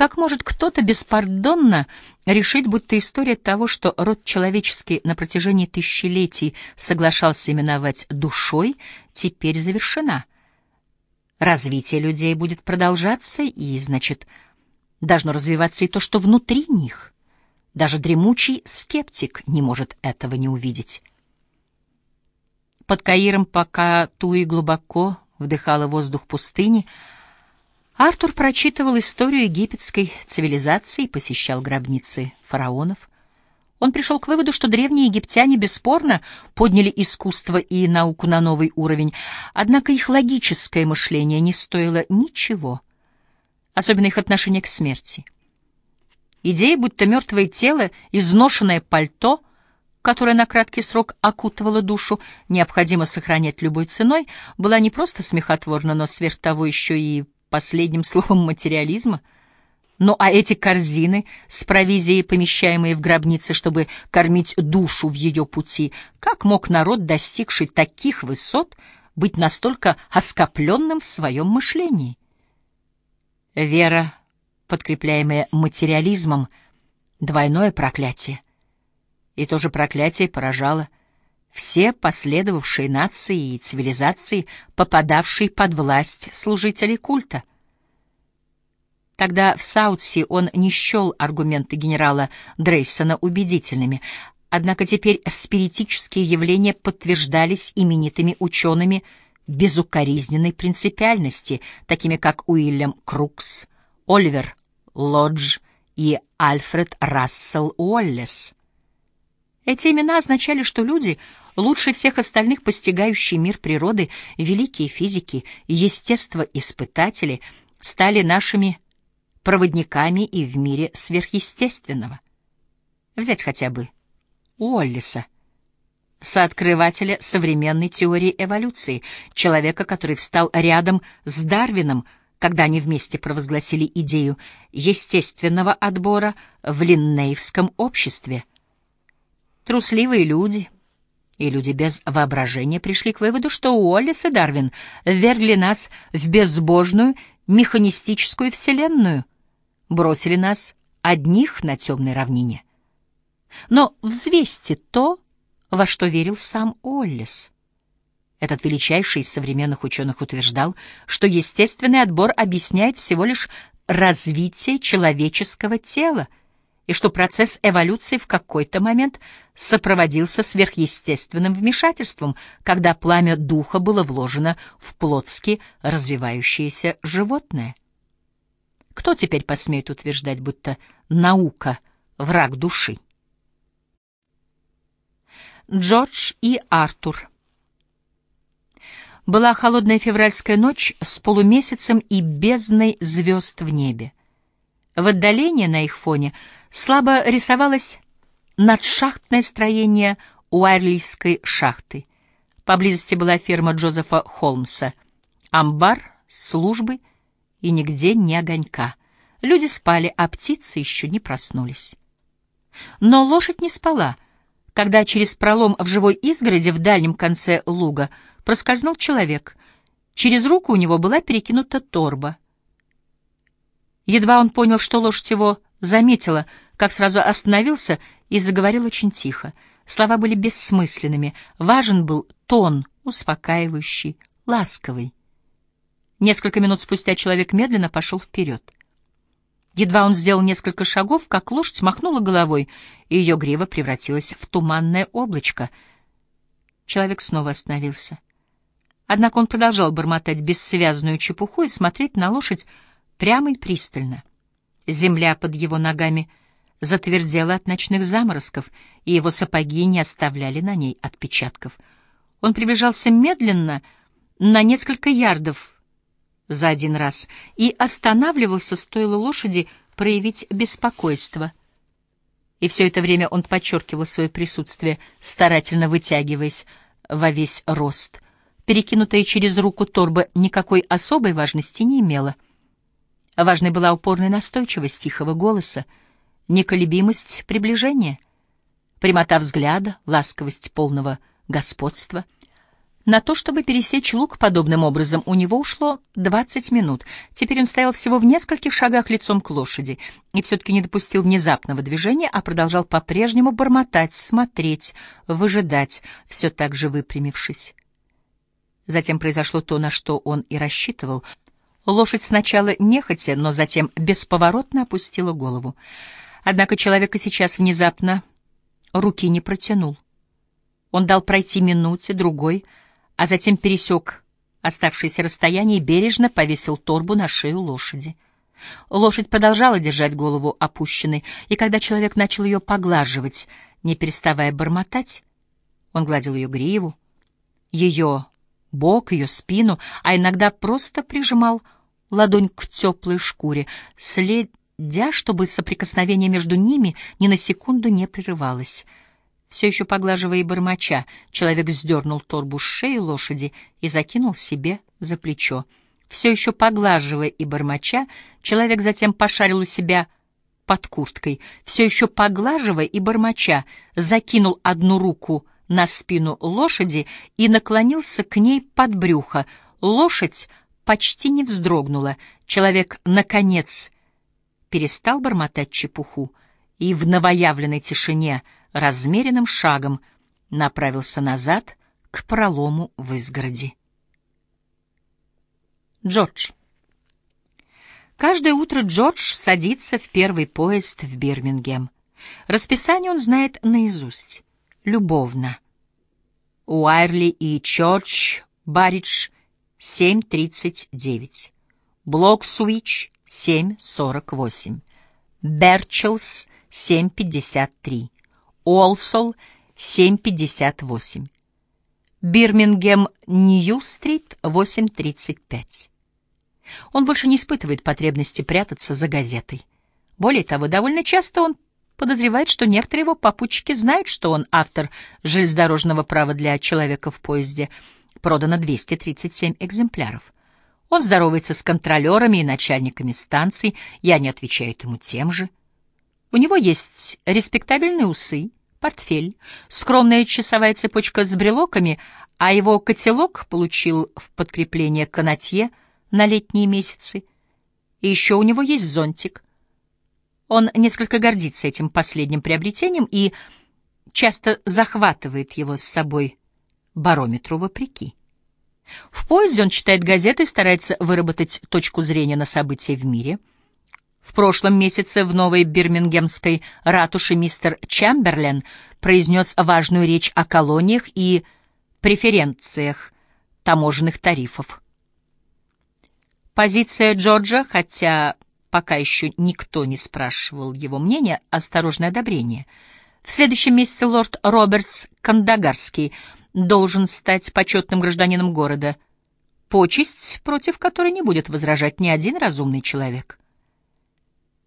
Как может кто-то беспардонно решить, будто история того, что род человеческий на протяжении тысячелетий соглашался именовать душой, теперь завершена? Развитие людей будет продолжаться, и, значит, должно развиваться и то, что внутри них. Даже дремучий скептик не может этого не увидеть. Под Каиром, пока Туи глубоко вдыхала воздух пустыни, Артур прочитывал историю египетской цивилизации и посещал гробницы фараонов. Он пришел к выводу, что древние египтяне бесспорно подняли искусство и науку на новый уровень, однако их логическое мышление не стоило ничего, особенно их отношение к смерти. Идея, будто мертвое тело, изношенное пальто — которая на краткий срок окутывала душу, необходимо сохранять любой ценой, была не просто смехотворна, но сверх того еще и последним словом материализма. Ну а эти корзины с провизией, помещаемые в гробнице, чтобы кормить душу в ее пути, как мог народ, достигший таких высот, быть настолько оскопленным в своем мышлении? Вера, подкрепляемая материализмом, двойное проклятие — и то же проклятие поражало все последовавшие нации и цивилизации, попадавшие под власть служителей культа. Тогда в Саутси он не счел аргументы генерала Дрейсона убедительными, однако теперь спиритические явления подтверждались именитыми учеными безукоризненной принципиальности, такими как Уильям Крукс, Оливер Лодж и Альфред Рассел Уоллес. Эти имена означали, что люди, лучше всех остальных постигающие мир природы, великие физики, естествоиспытатели, стали нашими проводниками и в мире сверхъестественного. Взять хотя бы Уоллиса, сооткрывателя современной теории эволюции, человека, который встал рядом с Дарвином, когда они вместе провозгласили идею естественного отбора в Линнеевском обществе — Трусливые люди и люди без воображения пришли к выводу, что Уоллес и Дарвин ввергли нас в безбожную механистическую вселенную, бросили нас одних на темной равнине. Но взвесьте то, во что верил сам Уоллес. Этот величайший из современных ученых утверждал, что естественный отбор объясняет всего лишь развитие человеческого тела — и что процесс эволюции в какой-то момент сопроводился сверхъестественным вмешательством, когда пламя духа было вложено в плотски развивающееся животное. Кто теперь посмеет утверждать, будто наука — враг души? Джордж и Артур Была холодная февральская ночь с полумесяцем и бездной звезд в небе. В отдалении на их фоне — слабо рисовалось надшахтное строение Уайрлийской шахты. Поблизости была ферма Джозефа Холмса, амбар, службы и нигде ни огонька. Люди спали, а птицы еще не проснулись. Но лошадь не спала, когда через пролом в живой изгороди в дальнем конце луга проскользнул человек. Через руку у него была перекинута торба. Едва он понял, что лошадь его заметила, как сразу остановился и заговорил очень тихо. Слова были бессмысленными, важен был тон, успокаивающий, ласковый. Несколько минут спустя человек медленно пошел вперед. Едва он сделал несколько шагов, как лошадь махнула головой, и ее грива превратилась в туманное облачко. Человек снова остановился. Однако он продолжал бормотать бессвязную чепуху и смотреть на лошадь прямо и пристально. Земля под его ногами затвердела от ночных заморозков, и его сапоги не оставляли на ней отпечатков. Он приближался медленно, на несколько ярдов за один раз, и останавливался, стоило лошади проявить беспокойство. И все это время он подчеркивал свое присутствие, старательно вытягиваясь во весь рост. Перекинутая через руку торба никакой особой важности не имела — Важной была упорная настойчивость тихого голоса, неколебимость приближения, прямота взгляда, ласковость полного господства. На то, чтобы пересечь луг подобным образом, у него ушло 20 минут. Теперь он стоял всего в нескольких шагах лицом к лошади и все-таки не допустил внезапного движения, а продолжал по-прежнему бормотать, смотреть, выжидать, все так же выпрямившись. Затем произошло то, на что он и рассчитывал. Лошадь сначала нехотя, но затем бесповоротно опустила голову. Однако человека сейчас внезапно руки не протянул. Он дал пройти минуте, другой — а затем пересек оставшееся расстояние и бережно повесил торбу на шею лошади. Лошадь продолжала держать голову опущенной, и когда человек начал ее поглаживать, не переставая бормотать, он гладил ее гриву, ее бок, ее спину, а иногда просто прижимал ладонь к теплой шкуре, следя, чтобы соприкосновение между ними ни на секунду не прерывалось — все еще поглаживая и бормоча, человек сдернул торбу с шеи лошади и закинул себе за плечо. Все еще поглаживая и бормоча, человек затем пошарил у себя под курткой. Все еще поглаживая и бормоча, закинул одну руку на спину лошади и наклонился к ней под брюхо. Лошадь почти не вздрогнула. Человек, наконец, перестал бормотать чепуху, и в новоявленной тишине — размеренным шагом направился назад к пролому в изгороди. Джордж. Каждое утро Джордж садится в первый поезд в Бирмингем. Расписание он знает наизусть, любовно. Уайрли и Чорч, Баридж, 7.39. Блоксуич, 7.48. Берчелс, 7.53. Уолсол, 7.58. Бирмингем, Нью-стрит, 8.35. Он больше не испытывает потребности прятаться за газетой. Более того, довольно часто он подозревает, что некоторые его попутчики знают, что он автор железнодорожного права для человека в поезде. Продано 237 экземпляров. Он здоровается с контролерами и начальниками станций, и они отвечают ему тем же. У него есть респектабельные усы, портфель, скромная часовая цепочка с брелоками, а его котелок получил в подкрепление канатье на летние месяцы. И еще у него есть зонтик. Он несколько гордится этим последним приобретением и часто захватывает его с собой барометру вопреки. В поезде он читает газеты и старается выработать точку зрения на события в мире — в прошлом месяце в новой бирмингемской ратуше мистер Чамберлен произнес важную речь о колониях и преференциях таможенных тарифов. Позиция Джорджа, хотя пока еще никто не спрашивал его мнения, осторожное одобрение. В следующем месяце лорд Робертс Кандагарский должен стать почетным гражданином города, почесть, против которой не будет возражать ни один разумный человек.